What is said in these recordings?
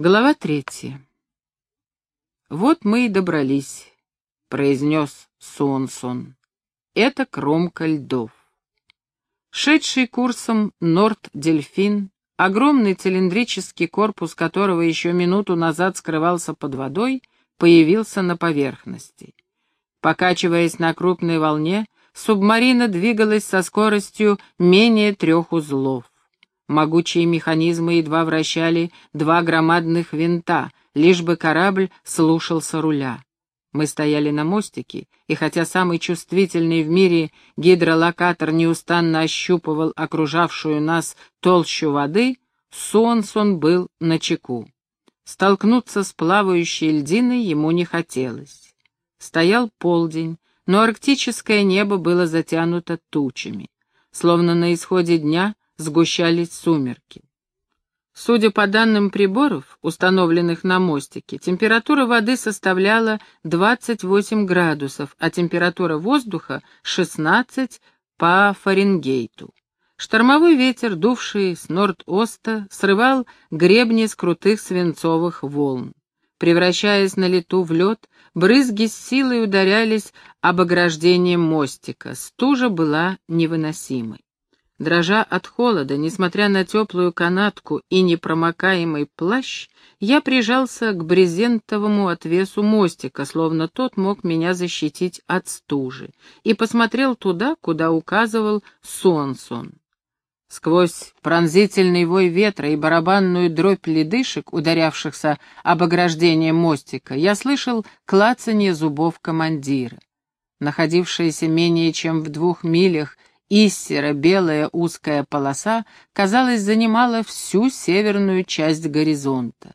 Глава третья. «Вот мы и добрались», — произнес Сонсон. «Это кромка льдов». Шедший курсом Норд-Дельфин, огромный цилиндрический корпус которого еще минуту назад скрывался под водой, появился на поверхности. Покачиваясь на крупной волне, субмарина двигалась со скоростью менее трех узлов. Могучие механизмы едва вращали два громадных винта, лишь бы корабль слушался руля. Мы стояли на мостике, и хотя самый чувствительный в мире гидролокатор неустанно ощупывал окружавшую нас толщу воды, Сонсон был на чеку. Столкнуться с плавающей льдиной ему не хотелось. Стоял полдень, но арктическое небо было затянуто тучами. Словно на исходе дня сгущались сумерки. Судя по данным приборов, установленных на мостике, температура воды составляла 28 градусов, а температура воздуха — 16 по Фаренгейту. Штормовой ветер, дувший с норд-оста, срывал гребни с крутых свинцовых волн. Превращаясь на лету в лед, брызги с силой ударялись об ограждение мостика. Стужа была невыносимой. Дрожа от холода, несмотря на теплую канатку и непромокаемый плащ, я прижался к брезентовому отвесу мостика, словно тот мог меня защитить от стужи, и посмотрел туда, куда указывал Сонсон. Сквозь пронзительный вой ветра и барабанную дробь ледышек, ударявшихся об ограждение мостика, я слышал клацанье зубов командира. Находившаяся менее чем в двух милях Иссера белая узкая полоса, казалось, занимала всю северную часть горизонта.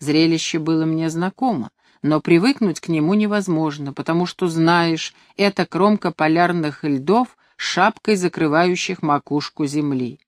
Зрелище было мне знакомо, но привыкнуть к нему невозможно, потому что, знаешь, это кромка полярных льдов, шапкой закрывающих макушку земли.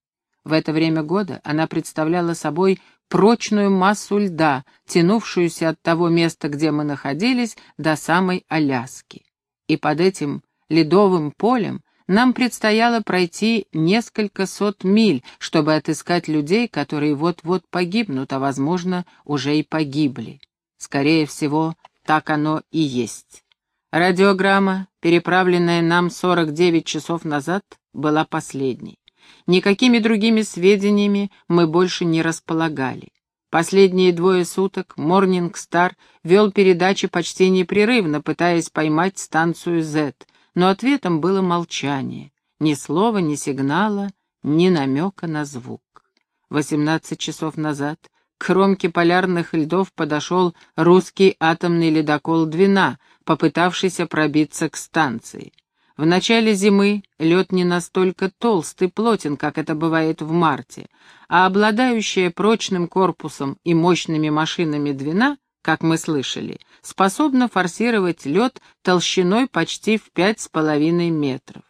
В это время года она представляла собой прочную массу льда, тянувшуюся от того места, где мы находились, до самой Аляски. И под этим ледовым полем нам предстояло пройти несколько сот миль, чтобы отыскать людей, которые вот-вот погибнут, а, возможно, уже и погибли. Скорее всего, так оно и есть. Радиограмма, переправленная нам 49 часов назад, была последней. Никакими другими сведениями мы больше не располагали. Последние двое суток Морнинг Стар вел передачи почти непрерывно, пытаясь поймать станцию Z — но ответом было молчание, ни слова, ни сигнала, ни намека на звук. Восемнадцать часов назад к кромке полярных льдов подошел русский атомный ледокол «Двина», попытавшийся пробиться к станции. В начале зимы лед не настолько толстый, плотен, как это бывает в марте, а обладающая прочным корпусом и мощными машинами «Двина» как мы слышали, способна форсировать лед толщиной почти в пять с половиной метров.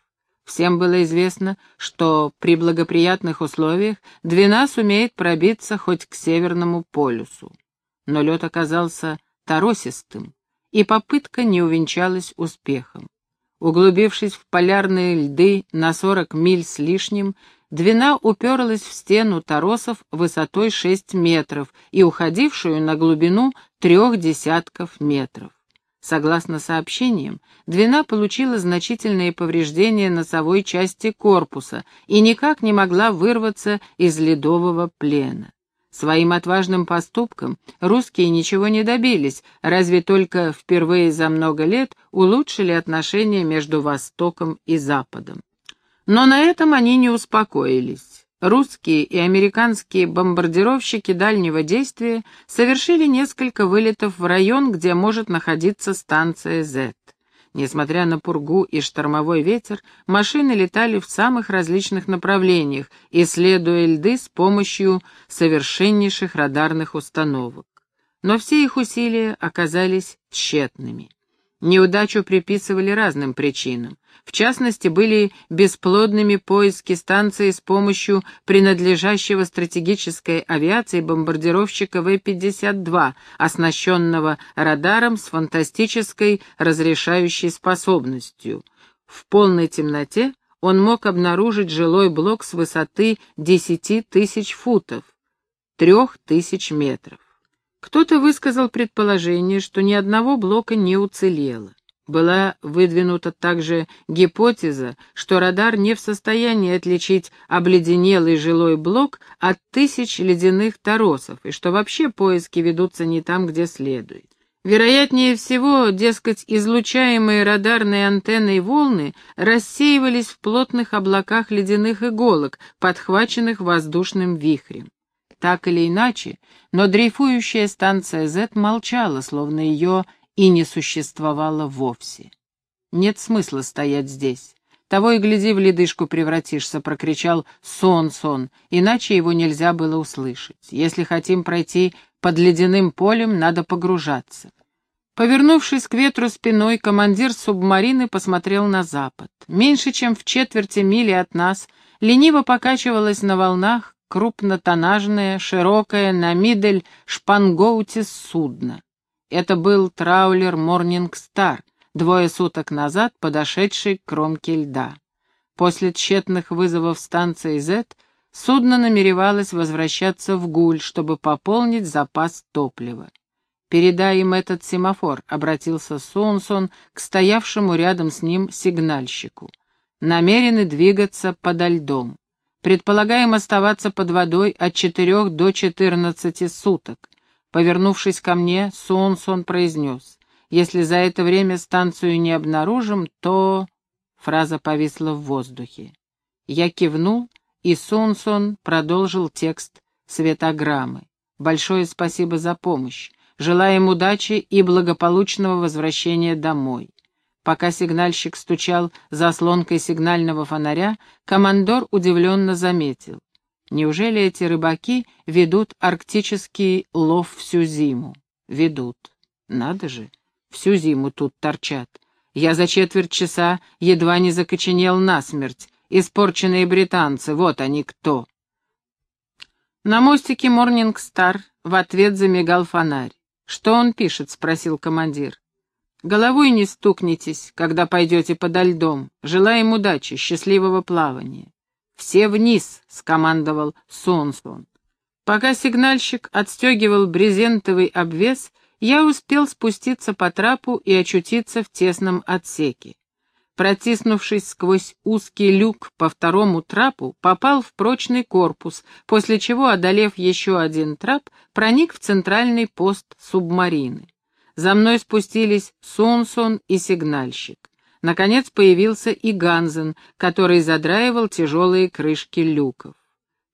Всем было известно, что при благоприятных условиях Двина сумеет пробиться хоть к Северному полюсу. Но лед оказался торосистым, и попытка не увенчалась успехом. Углубившись в полярные льды на сорок миль с лишним, Двина уперлась в стену торосов высотой 6 метров и уходившую на глубину трех десятков метров. Согласно сообщениям, Двина получила значительные повреждения носовой части корпуса и никак не могла вырваться из ледового плена. Своим отважным поступком русские ничего не добились, разве только впервые за много лет улучшили отношения между Востоком и Западом. Но на этом они не успокоились. Русские и американские бомбардировщики дальнего действия совершили несколько вылетов в район, где может находиться станция Z. Несмотря на пургу и штормовой ветер, машины летали в самых различных направлениях, исследуя льды с помощью совершеннейших радарных установок. Но все их усилия оказались тщетными. Неудачу приписывали разным причинам. В частности, были бесплодными поиски станции с помощью принадлежащего стратегической авиации бомбардировщика В-52, оснащенного радаром с фантастической разрешающей способностью. В полной темноте он мог обнаружить жилой блок с высоты 10 тысяч футов, 3 тысяч метров. Кто-то высказал предположение, что ни одного блока не уцелело. Была выдвинута также гипотеза, что радар не в состоянии отличить обледенелый жилой блок от тысяч ледяных торосов, и что вообще поиски ведутся не там, где следует. Вероятнее всего, дескать, излучаемые радарной антенной волны рассеивались в плотных облаках ледяных иголок, подхваченных воздушным вихрем. Так или иначе, но дрейфующая станция Z молчала, словно ее и не существовало вовсе. «Нет смысла стоять здесь. Того и гляди, в ледышку превратишься», — прокричал Сон-Сон, иначе его нельзя было услышать. «Если хотим пройти под ледяным полем, надо погружаться». Повернувшись к ветру спиной, командир субмарины посмотрел на запад. Меньше чем в четверти мили от нас лениво покачивалась на волнах крупнотоннажное, широкое, на мидель шпангоутис судно. Это был траулер «Морнинг Стар», двое суток назад подошедший к кромке льда. После тщетных вызовов станции Z судно намеревалось возвращаться в Гуль, чтобы пополнить запас топлива. «Передай им этот семафор», — обратился Сонсон к стоявшему рядом с ним сигнальщику. «Намерены двигаться подо льдом. Предполагаем оставаться под водой от четырех до четырнадцати суток. Повернувшись ко мне, Сонсон произнес. «Если за это время станцию не обнаружим, то...» Фраза повисла в воздухе. Я кивнул, и Сонсон продолжил текст светограммы. «Большое спасибо за помощь. Желаем удачи и благополучного возвращения домой». Пока сигнальщик стучал заслонкой сигнального фонаря, командор удивленно заметил. Неужели эти рыбаки ведут арктический лов всю зиму? Ведут. Надо же, всю зиму тут торчат. Я за четверть часа едва не закоченел насмерть. Испорченные британцы, вот они кто. На мостике Морнинг Стар в ответ замигал фонарь. «Что он пишет?» — спросил командир. «Головой не стукнитесь, когда пойдете подо льдом. Желаем удачи, счастливого плавания». «Все вниз!» — скомандовал Сонсон. Пока сигнальщик отстегивал брезентовый обвес, я успел спуститься по трапу и очутиться в тесном отсеке. Протиснувшись сквозь узкий люк по второму трапу, попал в прочный корпус, после чего, одолев еще один трап, проник в центральный пост субмарины. За мной спустились Сонсон и сигнальщик. Наконец появился и Ганзен, который задраивал тяжелые крышки люков.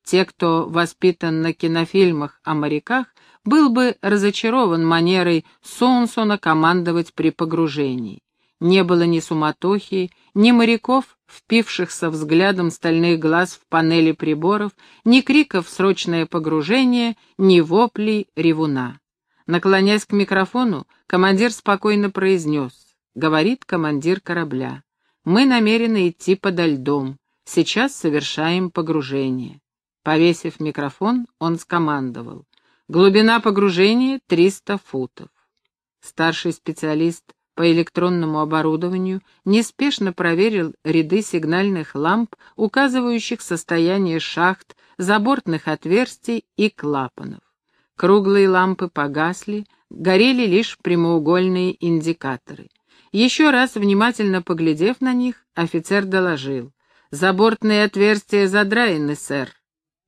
Те, кто воспитан на кинофильмах о моряках, был бы разочарован манерой Сонсона командовать при погружении. Не было ни суматохи, ни моряков, впившихся взглядом стальных глаз в панели приборов, ни криков «срочное погружение», ни воплей ревуна. Наклонясь к микрофону, командир спокойно произнес говорит командир корабля. Мы намерены идти подо льдом. Сейчас совершаем погружение. Повесив микрофон, он скомандовал. Глубина погружения — 300 футов. Старший специалист по электронному оборудованию неспешно проверил ряды сигнальных ламп, указывающих состояние шахт, забортных отверстий и клапанов. Круглые лампы погасли, горели лишь прямоугольные индикаторы. Еще раз внимательно поглядев на них, офицер доложил. «Забортные отверстия задраены, сэр».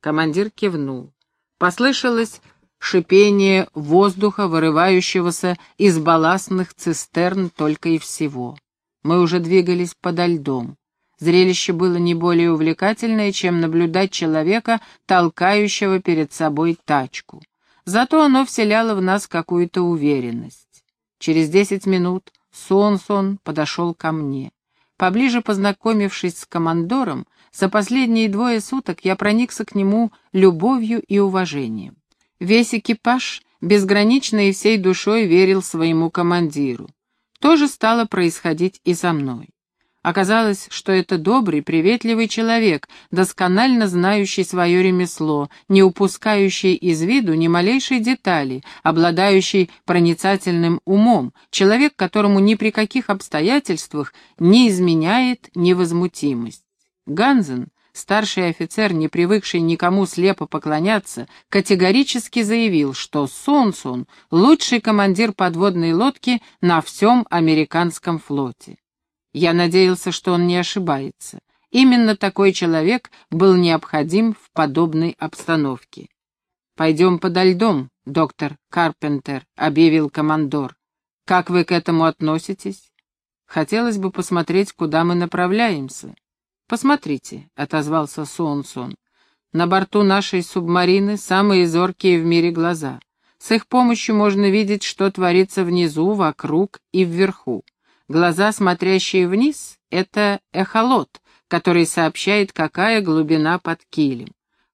Командир кивнул. Послышалось шипение воздуха, вырывающегося из балластных цистерн только и всего. Мы уже двигались подо льдом. Зрелище было не более увлекательное, чем наблюдать человека, толкающего перед собой тачку. Зато оно вселяло в нас какую-то уверенность. Через десять минут Сонсон подошел ко мне. Поближе познакомившись с командором, за последние двое суток я проникся к нему любовью и уважением. Весь экипаж безгранично и всей душой верил своему командиру. То же стало происходить и со мной. Оказалось, что это добрый, приветливый человек, досконально знающий свое ремесло, не упускающий из виду ни малейшей детали, обладающий проницательным умом, человек, которому ни при каких обстоятельствах не изменяет невозмутимость. Ганзен, старший офицер, не привыкший никому слепо поклоняться, категорически заявил, что Сунсун — лучший командир подводной лодки на всем американском флоте. Я надеялся, что он не ошибается. Именно такой человек был необходим в подобной обстановке. «Пойдем подо льдом, доктор Карпентер», — объявил командор. «Как вы к этому относитесь?» «Хотелось бы посмотреть, куда мы направляемся». «Посмотрите», — отозвался Сонсон. «На борту нашей субмарины самые зоркие в мире глаза. С их помощью можно видеть, что творится внизу, вокруг и вверху. Глаза, смотрящие вниз, — это эхолот, который сообщает, какая глубина под килем.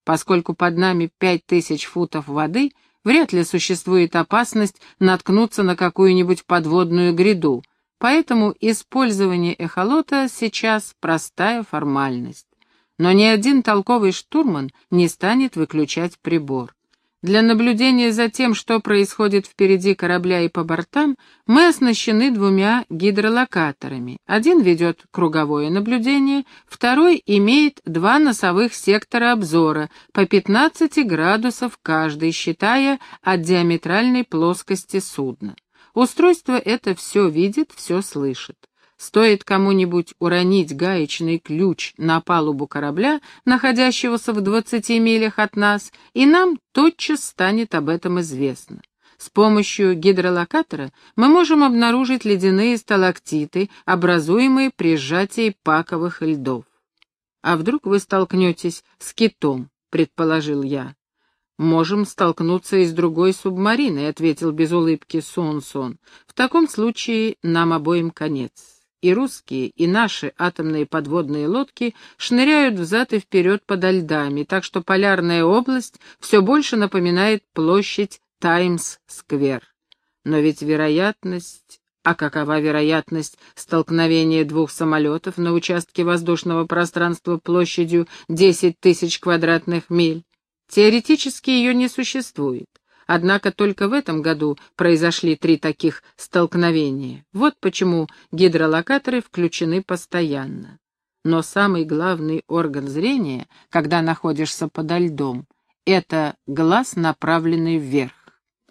Поскольку под нами пять тысяч футов воды, вряд ли существует опасность наткнуться на какую-нибудь подводную гряду, Поэтому использование эхолота сейчас простая формальность. Но ни один толковый штурман не станет выключать прибор. Для наблюдения за тем, что происходит впереди корабля и по бортам, мы оснащены двумя гидролокаторами. Один ведет круговое наблюдение, второй имеет два носовых сектора обзора по 15 градусов каждый, считая от диаметральной плоскости судна. Устройство это все видит, все слышит. Стоит кому-нибудь уронить гаечный ключ на палубу корабля, находящегося в двадцати милях от нас, и нам тотчас станет об этом известно. С помощью гидролокатора мы можем обнаружить ледяные сталактиты, образуемые при сжатии паковых льдов. «А вдруг вы столкнетесь с китом?» — предположил я можем столкнуться и с другой субмариной», — ответил без улыбки Сон-Сон. «В таком случае нам обоим конец. И русские, и наши атомные подводные лодки шныряют взад и вперед подо льдами, так что полярная область все больше напоминает площадь Таймс-сквер. Но ведь вероятность... А какова вероятность столкновения двух самолетов на участке воздушного пространства площадью 10 тысяч квадратных миль? Теоретически ее не существует. Однако только в этом году произошли три таких столкновения. Вот почему гидролокаторы включены постоянно. Но самый главный орган зрения, когда находишься подо льдом, это глаз, направленный вверх.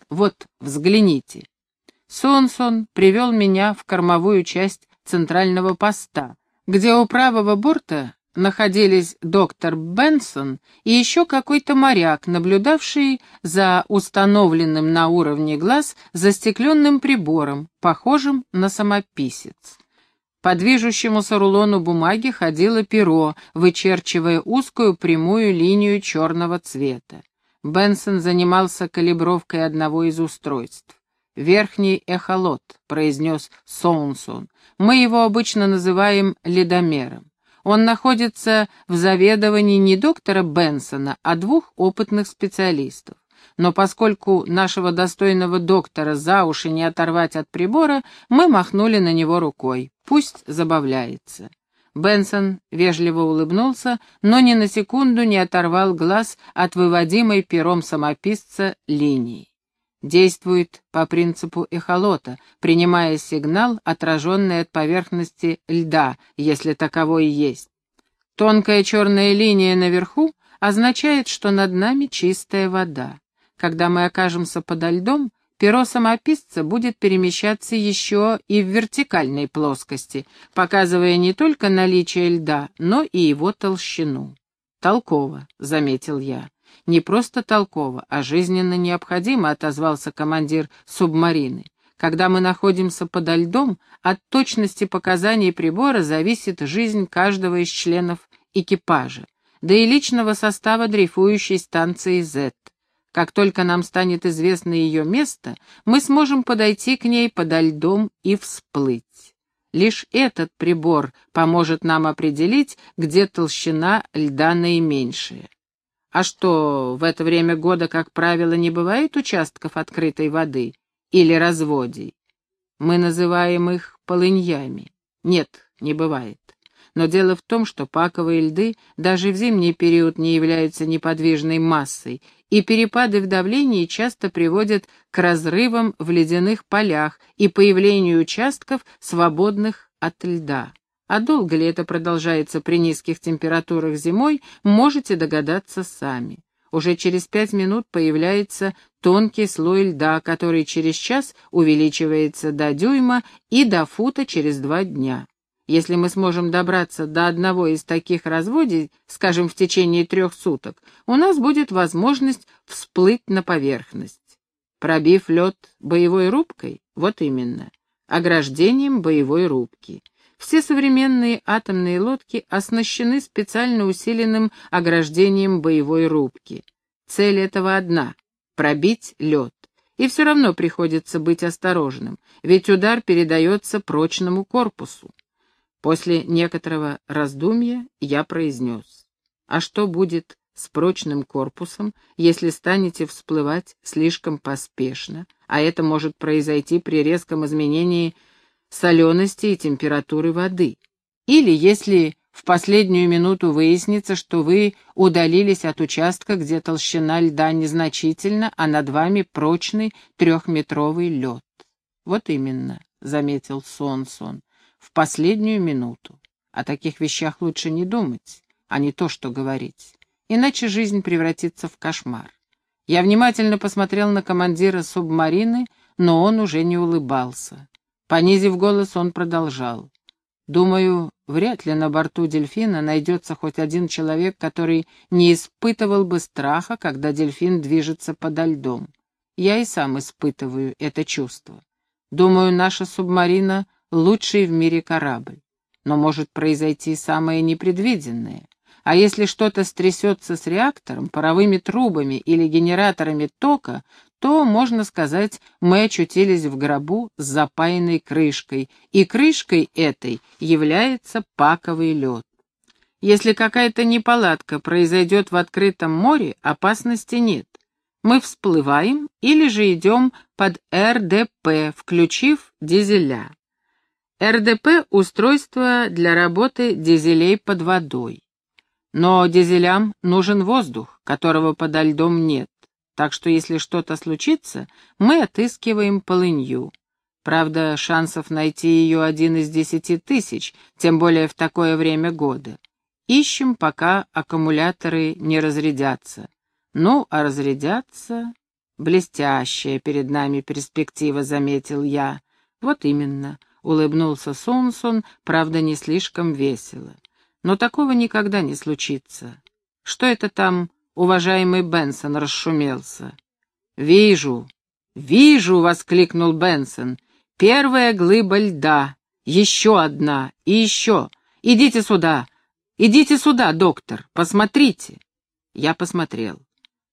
Вот, взгляните. Сонсон привел меня в кормовую часть центрального поста, где у правого борта находились доктор Бенсон и еще какой-то моряк, наблюдавший за установленным на уровне глаз застекленным прибором, похожим на самописец. По движущемуся рулону бумаги ходило перо, вычерчивая узкую прямую линию черного цвета. Бенсон занимался калибровкой одного из устройств. «Верхний эхолот», — произнес Соунсон. «Мы его обычно называем ледомером. Он находится в заведовании не доктора Бенсона, а двух опытных специалистов. Но поскольку нашего достойного доктора за уши не оторвать от прибора, мы махнули на него рукой. Пусть забавляется. Бенсон вежливо улыбнулся, но ни на секунду не оторвал глаз от выводимой пером самописца линии действует по принципу эхолота, принимая сигнал, отраженный от поверхности льда, если таковой есть. Тонкая черная линия наверху означает, что над нами чистая вода. Когда мы окажемся подо льдом, перо самописца будет перемещаться еще и в вертикальной плоскости, показывая не только наличие льда, но и его толщину. «Толково», — заметил я. «Не просто толково, а жизненно необходимо», — отозвался командир субмарины. «Когда мы находимся подо льдом, от точности показаний прибора зависит жизнь каждого из членов экипажа, да и личного состава дрейфующей станции Z. Как только нам станет известно ее место, мы сможем подойти к ней подо льдом и всплыть. Лишь этот прибор поможет нам определить, где толщина льда наименьшая. А что, в это время года, как правило, не бывает участков открытой воды или разводий? Мы называем их полыньями. Нет, не бывает. Но дело в том, что паковые льды даже в зимний период не являются неподвижной массой, и перепады в давлении часто приводят к разрывам в ледяных полях и появлению участков, свободных от льда. А долго ли это продолжается при низких температурах зимой, можете догадаться сами. Уже через пять минут появляется тонкий слой льда, который через час увеличивается до дюйма и до фута через два дня. Если мы сможем добраться до одного из таких разводий, скажем, в течение трех суток, у нас будет возможность всплыть на поверхность. Пробив лед боевой рубкой? Вот именно. Ограждением боевой рубки. Все современные атомные лодки оснащены специально усиленным ограждением боевой рубки. Цель этого одна — пробить лед. И все равно приходится быть осторожным, ведь удар передается прочному корпусу. После некоторого раздумья я произнес. А что будет с прочным корпусом, если станете всплывать слишком поспешно, а это может произойти при резком изменении солености и температуры воды. Или если в последнюю минуту выяснится, что вы удалились от участка, где толщина льда незначительна, а над вами прочный трехметровый лед. Вот именно, — заметил Сонсон, — в последнюю минуту. О таких вещах лучше не думать, а не то, что говорить. Иначе жизнь превратится в кошмар. Я внимательно посмотрел на командира субмарины, но он уже не улыбался. Понизив голос, он продолжал. «Думаю, вряд ли на борту дельфина найдется хоть один человек, который не испытывал бы страха, когда дельфин движется подо льдом. Я и сам испытываю это чувство. Думаю, наша субмарина — лучший в мире корабль. Но может произойти самое непредвиденное. А если что-то стрясется с реактором, паровыми трубами или генераторами тока, то, можно сказать, мы очутились в гробу с запаянной крышкой, и крышкой этой является паковый лед. Если какая-то неполадка произойдет в открытом море, опасности нет. Мы всплываем или же идем под РДП, включив дизеля. РДП — устройство для работы дизелей под водой. Но дизелям нужен воздух, которого подо льдом нет. Так что если что-то случится, мы отыскиваем полынью. Правда, шансов найти ее один из десяти тысяч, тем более в такое время года. Ищем, пока аккумуляторы не разрядятся. Ну, а разрядятся... Блестящая перед нами перспектива, заметил я. Вот именно, улыбнулся Сонсон, правда, не слишком весело. Но такого никогда не случится. Что это там уважаемый Бенсон расшумелся. «Вижу, вижу!» — воскликнул Бенсон. «Первая глыба льда, еще одна и еще. Идите сюда, идите сюда, доктор, посмотрите!» Я посмотрел.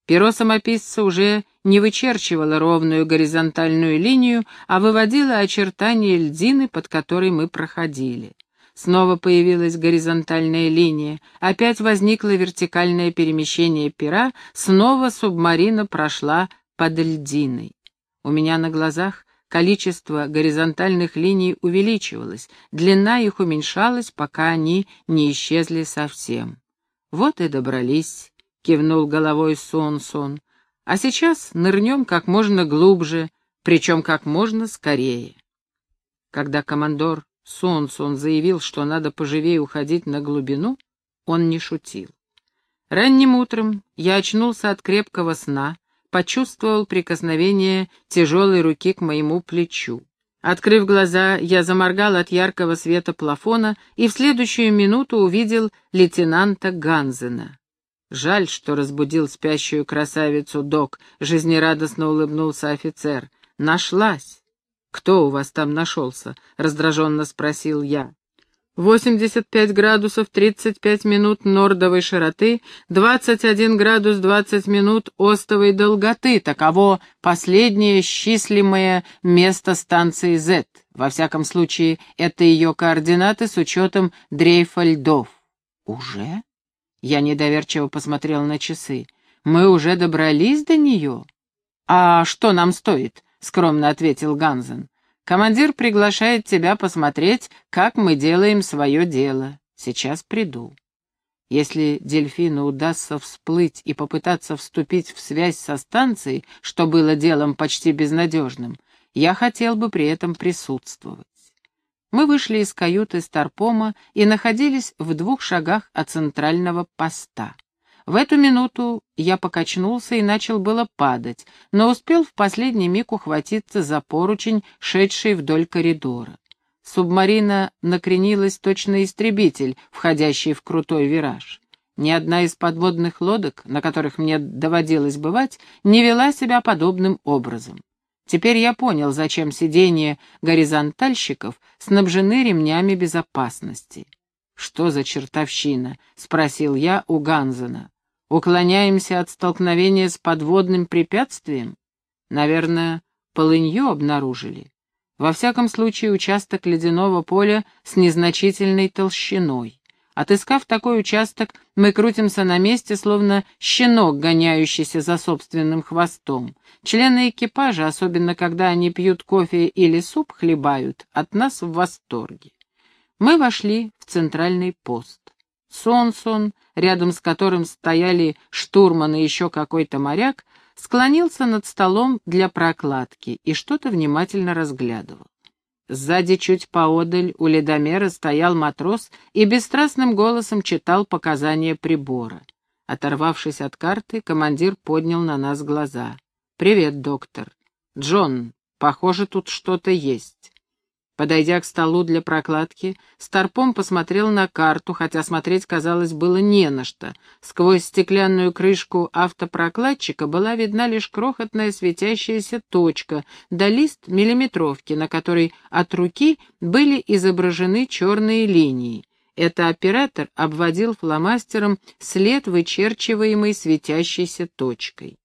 Перо самописца уже не вычерчивало ровную горизонтальную линию, а выводило очертания льдины, под которой мы проходили. Снова появилась горизонтальная линия, опять возникло вертикальное перемещение пера, снова субмарина прошла под льдиной. У меня на глазах количество горизонтальных линий увеличивалось, длина их уменьшалась, пока они не исчезли совсем. «Вот и добрались», — кивнул головой Сон-Сон. «А сейчас нырнем как можно глубже, причем как можно скорее». Когда командор солнцу он заявил, что надо поживее уходить на глубину, он не шутил. Ранним утром я очнулся от крепкого сна, почувствовал прикосновение тяжелой руки к моему плечу. Открыв глаза, я заморгал от яркого света плафона и в следующую минуту увидел лейтенанта Ганзена. «Жаль, что разбудил спящую красавицу док», — жизнерадостно улыбнулся офицер. «Нашлась. «Кто у вас там нашелся?» — раздраженно спросил я. «Восемьдесят пять градусов тридцать пять минут нордовой широты, двадцать один градус двадцать минут остовой долготы. Таково последнее счислимое место станции Z. Во всяком случае, это ее координаты с учетом дрейфа льдов». «Уже?» Я недоверчиво посмотрел на часы. «Мы уже добрались до нее?» «А что нам стоит?» — скромно ответил Ганзен. «Командир приглашает тебя посмотреть, как мы делаем свое дело. Сейчас приду». Если дельфину удастся всплыть и попытаться вступить в связь со станцией, что было делом почти безнадежным, я хотел бы при этом присутствовать. Мы вышли из каюты Старпома и находились в двух шагах от центрального поста. В эту минуту я покачнулся и начал было падать, но успел в последний миг ухватиться за поручень, шедший вдоль коридора. Субмарина накренилась точно истребитель, входящий в крутой вираж. Ни одна из подводных лодок, на которых мне доводилось бывать, не вела себя подобным образом. Теперь я понял, зачем сиденья горизонтальщиков снабжены ремнями безопасности. «Что за чертовщина?» — спросил я у Ганзена. Уклоняемся от столкновения с подводным препятствием? Наверное, полынью обнаружили. Во всяком случае, участок ледяного поля с незначительной толщиной. Отыскав такой участок, мы крутимся на месте, словно щенок, гоняющийся за собственным хвостом. Члены экипажа, особенно когда они пьют кофе или суп хлебают, от нас в восторге. Мы вошли в центральный пост. Сонсон, рядом с которым стояли штурман и еще какой-то моряк, склонился над столом для прокладки и что-то внимательно разглядывал. Сзади чуть поодаль у ледомера стоял матрос и бесстрастным голосом читал показания прибора. Оторвавшись от карты, командир поднял на нас глаза. «Привет, доктор. Джон, похоже, тут что-то есть». Подойдя к столу для прокладки, Старпом посмотрел на карту, хотя смотреть, казалось, было не на что. Сквозь стеклянную крышку автопрокладчика была видна лишь крохотная светящаяся точка, да лист миллиметровки, на которой от руки были изображены черные линии. Это оператор обводил фломастером след, вычерчиваемый светящейся точкой.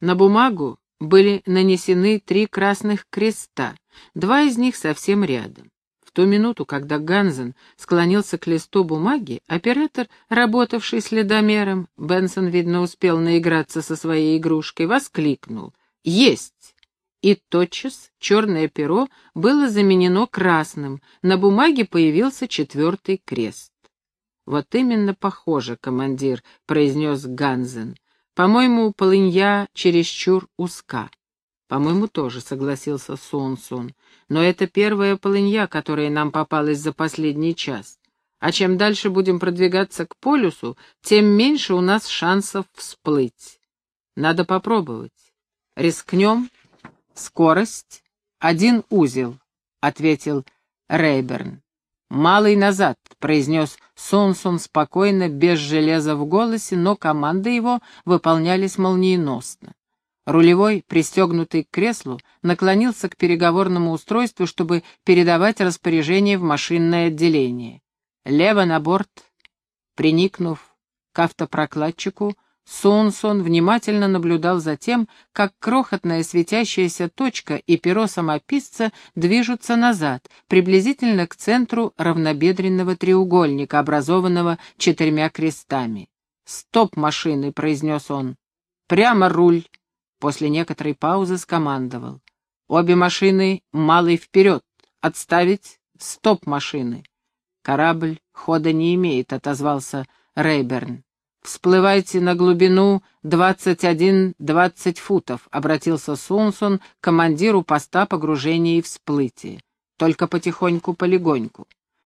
На бумагу были нанесены три красных креста, два из них совсем рядом. В ту минуту, когда Ганзен склонился к листу бумаги, оператор, работавший следомером, Бенсон, видно, успел наиграться со своей игрушкой, воскликнул «Есть!» И тотчас черное перо было заменено красным, на бумаге появился четвертый крест. «Вот именно похоже, командир», — произнес Ганзен. По-моему, полынья чересчур узка. По-моему, тоже согласился Сон-Сон. Но это первая полынья, которая нам попалась за последний час. А чем дальше будем продвигаться к полюсу, тем меньше у нас шансов всплыть. Надо попробовать. Рискнем. Скорость. Один узел, — ответил Рейберн. «Малый назад», — произнес Сонсон спокойно, без железа в голосе, но команды его выполнялись молниеносно. Рулевой, пристегнутый к креслу, наклонился к переговорному устройству, чтобы передавать распоряжение в машинное отделение. Лево на борт, приникнув к автопрокладчику, Сунсон внимательно наблюдал за тем, как крохотная светящаяся точка и перо самописца движутся назад, приблизительно к центру равнобедренного треугольника, образованного четырьмя крестами. «Стоп машины!» — произнес он. «Прямо руль!» После некоторой паузы скомандовал. «Обе машины малый вперед! Отставить! Стоп машины!» «Корабль хода не имеет», — отозвался Рейберн. «Всплывайте на глубину двадцать один-двадцать футов», — обратился Сунсон к командиру поста погружения и всплытия. «Только потихоньку-полегоньку».